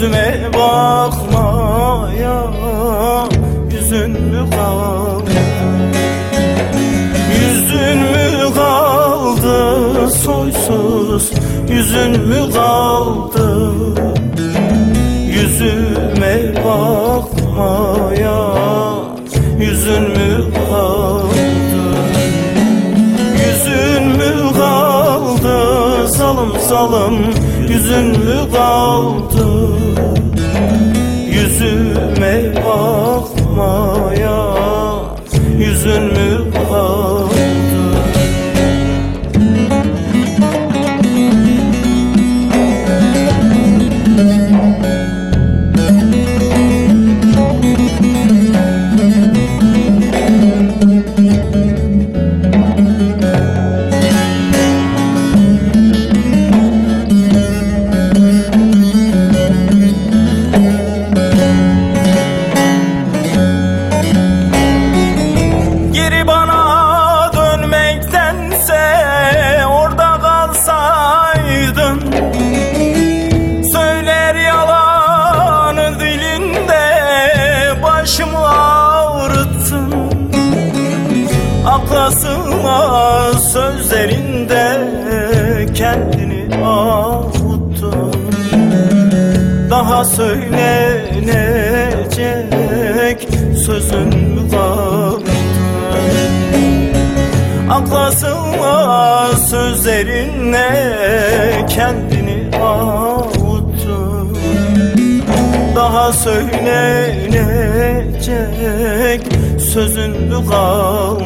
Yüzüme bakmaya Yüzün mü kaldı? Yüzün mü kaldı soysuz Yüzün mü kaldı? Yüzüme bakmaya Salım salım Yüzün mü Akla sığmaz sözlerinde kendini avuttun Daha söylenecek sözün mü kaldı Akla sığmaz sözlerinle kendini avuttun Daha söylenecek sözün kaldı